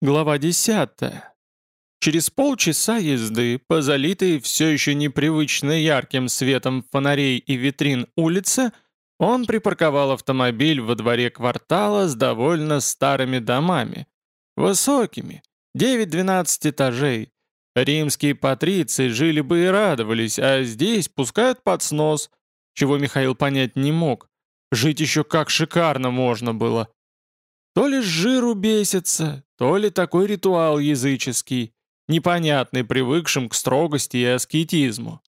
Глава 10. Через полчаса езды по залитой все еще непривычно ярким светом фонарей и витрин улице он припарковал автомобиль во дворе квартала с довольно старыми домами. Высокими, 9-12 этажей. Римские патриции жили бы и радовались, а здесь пускают под снос, чего Михаил понять не мог. Жить еще как шикарно можно было. То ли с жиру бесится, то ли такой ритуал языческий, непонятный привыкшим к строгости и аскетизму.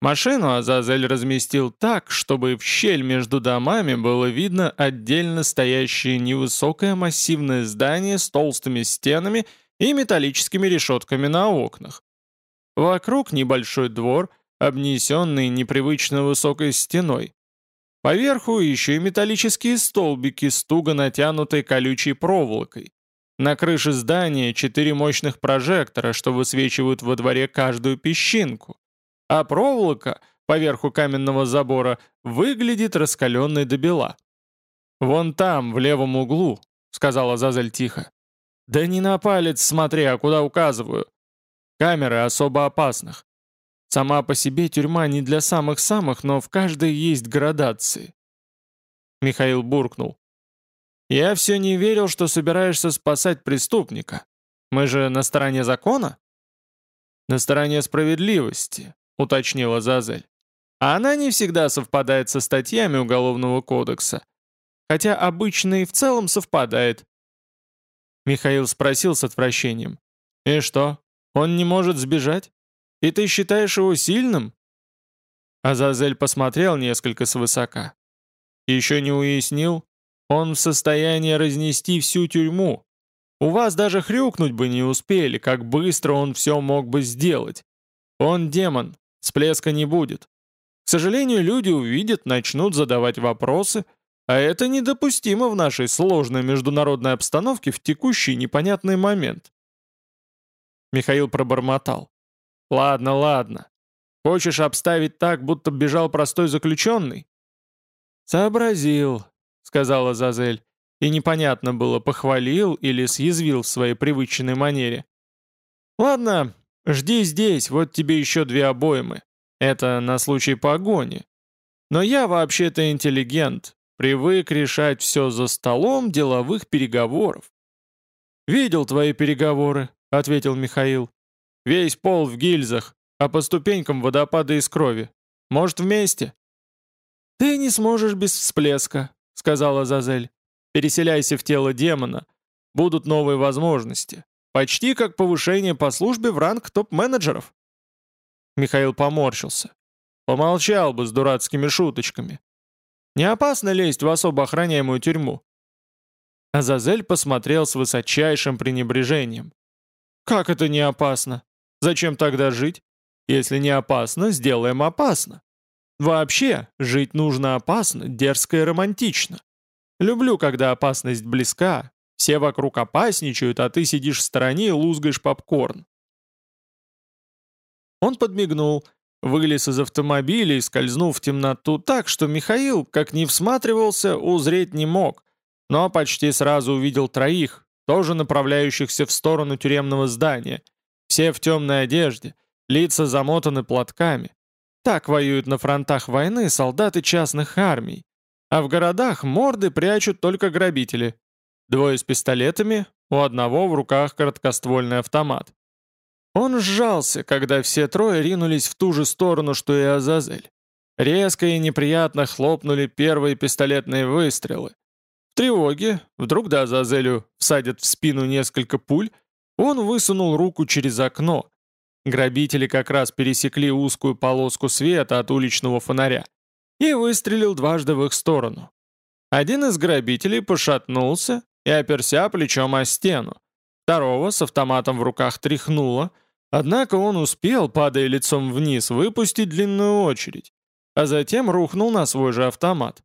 Машину Азазель разместил так, чтобы в щель между домами было видно отдельно стоящее невысокое массивное здание с толстыми стенами и металлическими решетками на окнах. Вокруг небольшой двор, обнесенный непривычно высокой стеной. Поверху еще и металлические столбики с туго натянутой колючей проволокой. На крыше здания четыре мощных прожектора, что высвечивают во дворе каждую песчинку. А проволока поверху каменного забора выглядит раскаленной до бела. «Вон там, в левом углу», — сказала Зазель тихо. «Да не на палец смотри, а куда указываю. Камеры особо опасных. Сама по себе тюрьма не для самых-самых, но в каждой есть градации». Михаил буркнул. «Я все не верил, что собираешься спасать преступника. Мы же на стороне закона?» «На стороне справедливости», — уточнила Зазель. «А она не всегда совпадает со статьями Уголовного кодекса. Хотя обычно и в целом совпадает». Михаил спросил с отвращением. «И что, он не может сбежать? И ты считаешь его сильным?» Азазель посмотрел несколько свысока. «Еще не уяснил, он в состоянии разнести всю тюрьму. У вас даже хрюкнуть бы не успели, как быстро он все мог бы сделать. Он демон, всплеска не будет. К сожалению, люди увидят, начнут задавать вопросы, а это недопустимо в нашей сложной международной обстановке в текущий непонятный момент. Михаил пробормотал. «Ладно, ладно. Хочешь обставить так, будто бежал простой заключенный?» «Сообразил сказала Зазель, и непонятно было, похвалил или съязвил в своей привычной манере. «Ладно, жди здесь, вот тебе еще две обоймы. Это на случай погони. Но я вообще-то интеллигент, привык решать все за столом деловых переговоров». «Видел твои переговоры», — ответил Михаил. «Весь пол в гильзах, а по ступенькам водопада из крови. Может, вместе?» «Ты не сможешь без всплеска», — сказала Зазель. «Переселяйся в тело демона. Будут новые возможности. Почти как повышение по службе в ранг топ-менеджеров». Михаил поморщился. Помолчал бы с дурацкими шуточками. «Не опасно лезть в особо охраняемую тюрьму?» Азазель посмотрел с высочайшим пренебрежением. «Как это не опасно? Зачем тогда жить? Если не опасно, сделаем опасно. Вообще, жить нужно опасно, дерзко и романтично. Люблю, когда опасность близка, все вокруг опасничают, а ты сидишь в стороне и лузгаешь попкорн. Он подмигнул, вылез из автомобиля и скользнул в темноту так, что Михаил, как ни всматривался, узреть не мог, но почти сразу увидел троих, тоже направляющихся в сторону тюремного здания. Все в темной одежде, лица замотаны платками. Так воюют на фронтах войны солдаты частных армий. А в городах морды прячут только грабители. Двое с пистолетами, у одного в руках короткоствольный автомат. Он сжался, когда все трое ринулись в ту же сторону, что и Азазель. Резко и неприятно хлопнули первые пистолетные выстрелы. В тревоге, вдруг да Азазелю всадят в спину несколько пуль, он высунул руку через окно, Грабители как раз пересекли узкую полоску света от уличного фонаря и выстрелил дважды в их сторону. Один из грабителей пошатнулся и оперся плечом о стену. Второго с автоматом в руках тряхнуло, однако он успел, падая лицом вниз, выпустить длинную очередь, а затем рухнул на свой же автомат.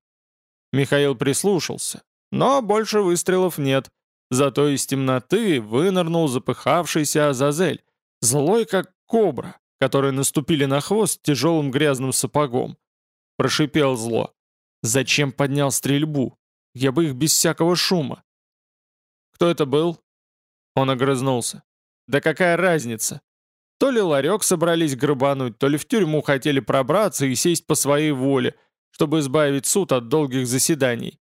Михаил прислушался, но больше выстрелов нет, зато из темноты вынырнул запыхавшийся Азазель, Злой, как кобра, которые наступили на хвост тяжелым грязным сапогом. Прошипел зло. Зачем поднял стрельбу? Я бы их без всякого шума. Кто это был? Он огрызнулся. «Да какая разница? То ли ларек собрались грабануть, то ли в тюрьму хотели пробраться и сесть по своей воле, чтобы избавить суд от долгих заседаний.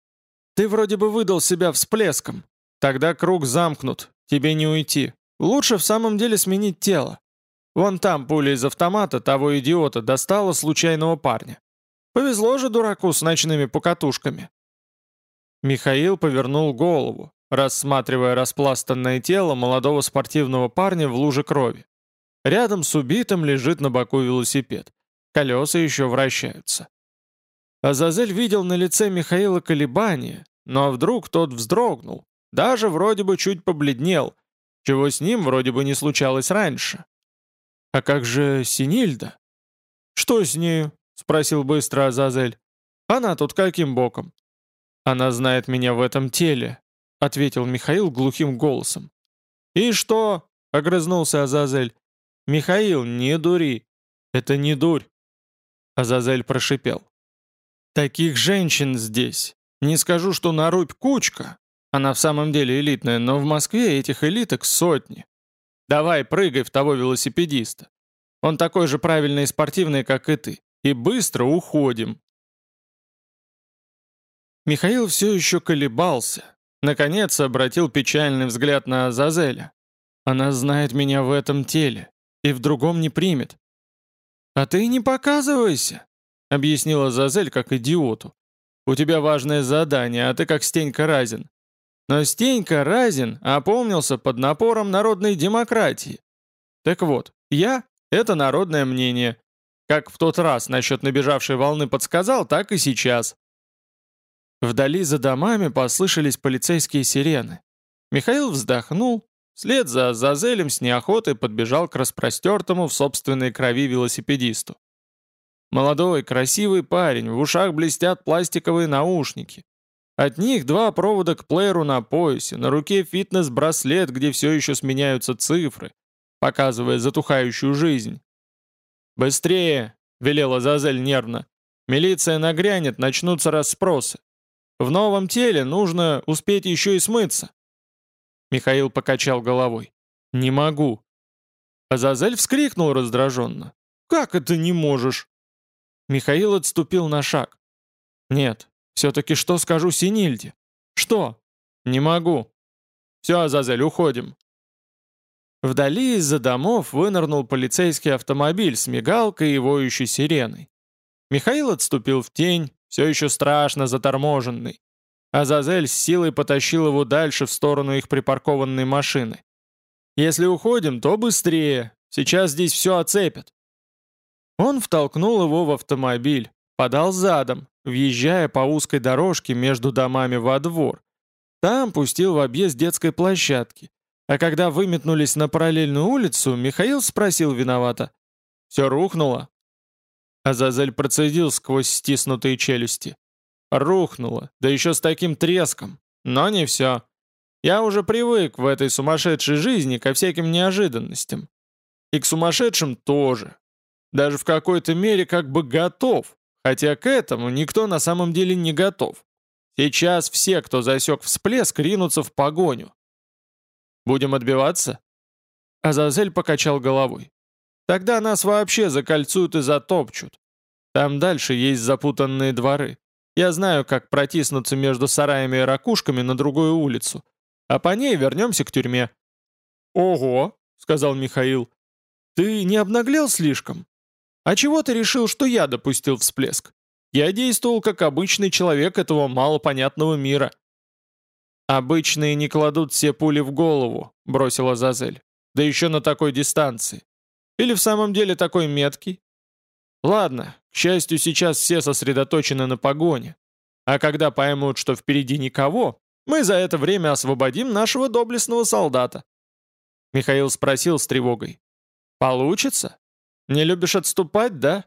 Ты вроде бы выдал себя всплеском. Тогда круг замкнут, тебе не уйти. Лучше в самом деле сменить тело. Вон там пуля из автомата того идиота достала случайного парня. Повезло же дураку с ночными покатушками. Михаил повернул голову, рассматривая распластанное тело молодого спортивного парня в луже крови. Рядом с убитым лежит на боку велосипед. Колеса еще вращаются. Азазель видел на лице Михаила колебания, но вдруг тот вздрогнул, даже вроде бы чуть побледнел, чего с ним вроде бы не случалось раньше. «А как же Синильда?» «Что с нею?» — спросил быстро Азазель. «Она тут каким боком?» «Она знает меня в этом теле», — ответил Михаил глухим голосом. «И что?» — огрызнулся Азазель. «Михаил, не дури. Это не дурь». Азазель прошипел. «Таких женщин здесь. Не скажу, что на рубь кучка. Она в самом деле элитная, но в Москве этих элиток сотни. Давай, прыгай в того велосипедиста. Он такой же правильный и спортивный, как и ты. И быстро уходим». Михаил все еще колебался. Наконец обратил печальный взгляд на Азазеля. «Она знает меня в этом теле и в другом не примет». «А ты не показывайся», — объяснила Азазель как идиоту. «У тебя важное задание, а ты как Стенька Разин. Но Стенька Разин опомнился под напором народной демократии. Так вот, я — это народное мнение. Как в тот раз насчет набежавшей волны подсказал, так и сейчас. Вдали за домами послышались полицейские сирены. Михаил вздохнул, вслед за Зазелем с неохотой подбежал к распростертому в собственной крови велосипедисту. Молодой, красивый парень, в ушах блестят пластиковые наушники. От них два провода к плееру на поясе, на руке фитнес-браслет, где все еще сменяются цифры, показывая затухающую жизнь. «Быстрее!» — велела Зазель нервно. «Милиция нагрянет, начнутся расспросы. В новом теле нужно успеть еще и смыться». Михаил покачал головой. «Не могу». Азазель вскрикнул раздраженно. «Как это не можешь?» Михаил отступил на шаг. «Нет, все-таки что скажу Синильде? Что? Не могу. Все, Азазель, уходим. Вдали из-за домов вынырнул полицейский автомобиль с мигалкой и воющей сиреной. Михаил отступил в тень, все еще страшно заторможенный. Азазель с силой потащил его дальше в сторону их припаркованной машины. «Если уходим, то быстрее. Сейчас здесь все оцепят». Он втолкнул его в автомобиль, подал задом, въезжая по узкой дорожке между домами во двор. Там пустил в объезд детской площадки. А когда выметнулись на параллельную улицу, Михаил спросил виновато. «Все рухнуло?» Азазель процедил сквозь стиснутые челюсти. «Рухнуло, да еще с таким треском. Но не все. Я уже привык в этой сумасшедшей жизни ко всяким неожиданностям. И к сумасшедшим тоже. Даже в какой-то мере как бы готов, Хотя к этому никто на самом деле не готов. Сейчас все, кто засек всплеск, ринутся в погоню. Будем отбиваться? Азазель покачал головой. Тогда нас вообще закольцуют и затопчут. Там дальше есть запутанные дворы. Я знаю, как протиснуться между сараями и ракушками на другую улицу. А по ней вернемся к тюрьме. «Ого!» — сказал Михаил. «Ты не обнаглел слишком? А чего ты решил, что я допустил всплеск? Я действовал как обычный человек этого малопонятного мира». «Обычные не кладут все пули в голову», — бросила Зазель. «Да еще на такой дистанции. Или в самом деле такой меткий?» «Ладно, к счастью, сейчас все сосредоточены на погоне. А когда поймут, что впереди никого, мы за это время освободим нашего доблестного солдата». Михаил спросил с тревогой. «Получится?» Не любишь отступать, да?»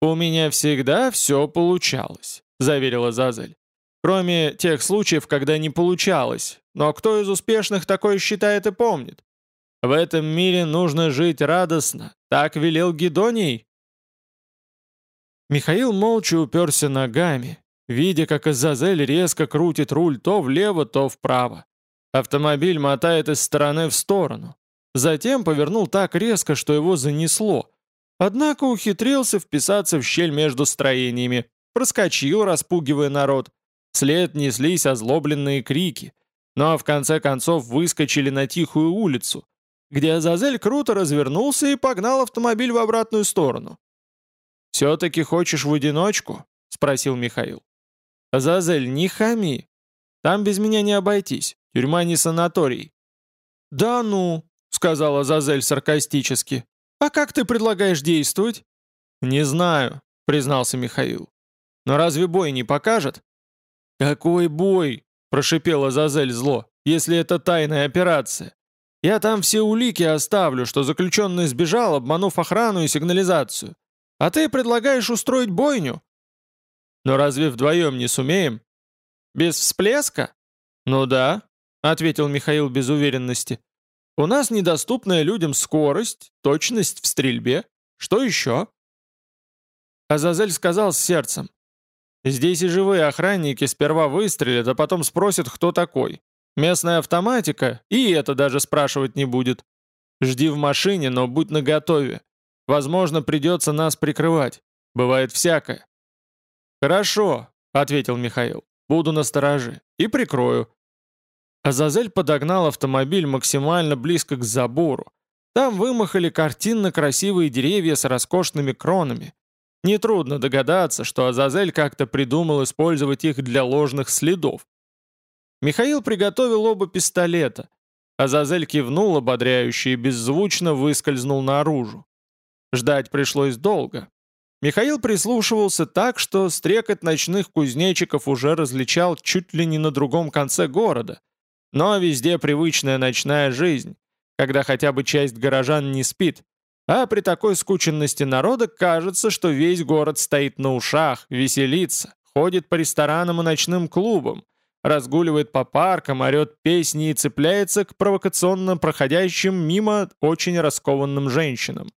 «У меня всегда все получалось», — заверила Зазель. «Кроме тех случаев, когда не получалось. Но кто из успешных такое считает и помнит? В этом мире нужно жить радостно. Так велел Гедоний». Михаил молча уперся ногами, видя, как Азазель резко крутит руль то влево, то вправо. Автомобиль мотает из стороны в сторону. Затем повернул так резко, что его занесло. Однако ухитрился вписаться в щель между строениями, проскочил, распугивая народ. Вслед неслись озлобленные крики. Но в конце концов выскочили на тихую улицу, где Азазель круто развернулся и погнал автомобиль в обратную сторону. «Все-таки хочешь в одиночку?» — спросил Михаил. «Азазель, не хами. Там без меня не обойтись. Тюрьма не санаторий». «Да ну», — сказала Азазель саркастически. «А как ты предлагаешь действовать?» «Не знаю», — признался Михаил. «Но разве бой не покажет?» «Какой бой?» — прошипела Азазель зло. «Если это тайная операция. Я там все улики оставлю, что заключенный сбежал, обманув охрану и сигнализацию. А ты предлагаешь устроить бойню? Но разве вдвоем не сумеем? Без всплеска? Ну да, ответил Михаил без уверенности. У нас недоступная людям скорость, точность в стрельбе. Что еще? Азазель сказал с сердцем. Здесь и живые охранники сперва выстрелят, а потом спросят, кто такой. Местная автоматика, и это даже спрашивать не будет. Жди в машине, но будь наготове. Возможно, придется нас прикрывать. Бывает всякое». «Хорошо», — ответил Михаил. «Буду настороже. И прикрою». Азазель подогнал автомобиль максимально близко к забору. Там вымахали картинно красивые деревья с роскошными кронами. Нетрудно догадаться, что Азазель как-то придумал использовать их для ложных следов. Михаил приготовил оба пистолета. Азазель кивнул ободряюще и беззвучно выскользнул наружу. Ждать пришлось долго. Михаил прислушивался так, что стрекот ночных кузнечиков уже различал чуть ли не на другом конце города. Но везде привычная ночная жизнь, когда хотя бы часть горожан не спит. А при такой скученности народа кажется, что весь город стоит на ушах, веселится, ходит по ресторанам и ночным клубам, разгуливает по паркам, орет песни и цепляется к провокационно проходящим мимо очень раскованным женщинам.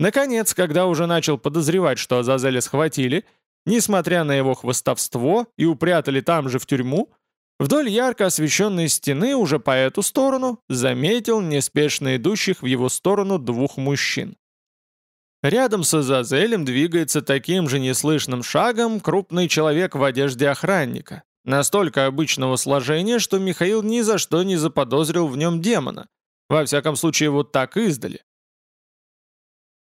Наконец, когда уже начал подозревать, что Азазеля схватили, несмотря на его хвостовство и упрятали там же в тюрьму, вдоль ярко освещенной стены уже по эту сторону заметил неспешно идущих в его сторону двух мужчин. Рядом с Азазелем двигается таким же неслышным шагом крупный человек в одежде охранника, настолько обычного сложения, что Михаил ни за что не заподозрил в нем демона, во всяком случае вот так издали.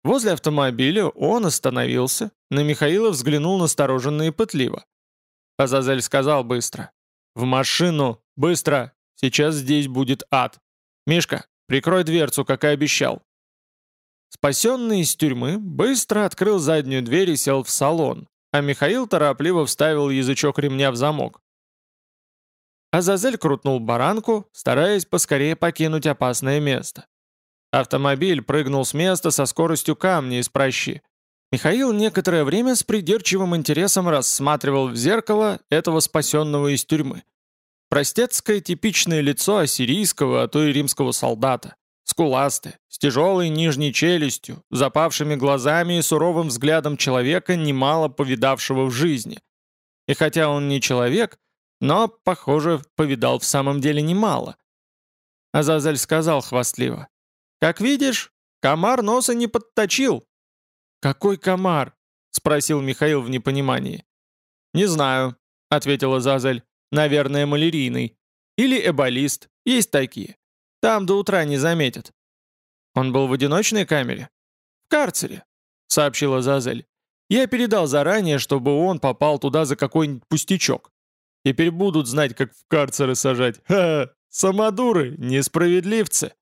Возле автомобиля он остановился, на Михаила взглянул настороженно и пытливо. Азазель сказал быстро. «В машину! Быстро! Сейчас здесь будет ад! Мишка, прикрой дверцу, как и обещал!» Спасенный из тюрьмы быстро открыл заднюю дверь и сел в салон, а Михаил торопливо вставил язычок ремня в замок. Азазель крутнул баранку, стараясь поскорее покинуть опасное место. Автомобиль прыгнул с места со скоростью камня из прощи. Михаил некоторое время с придирчивым интересом рассматривал в зеркало этого спасенного из тюрьмы. Простецкое типичное лицо ассирийского, а то и римского солдата. Скуластое, с тяжелой нижней челюстью, запавшими глазами и суровым взглядом человека, немало повидавшего в жизни. И хотя он не человек, но, похоже, повидал в самом деле немало. Азазель сказал хвастливо. Как видишь, комар носа не подточил». «Какой комар?» — спросил Михаил в непонимании. «Не знаю», — ответила Зазель. «Наверное, малярийный. Или эболист. Есть такие. Там до утра не заметят». «Он был в одиночной камере?» «В карцере», — сообщила Зазель. «Я передал заранее, чтобы он попал туда за какой-нибудь пустячок. Теперь будут знать, как в карцеры сажать. Ха-ха! Самодуры, несправедливцы!»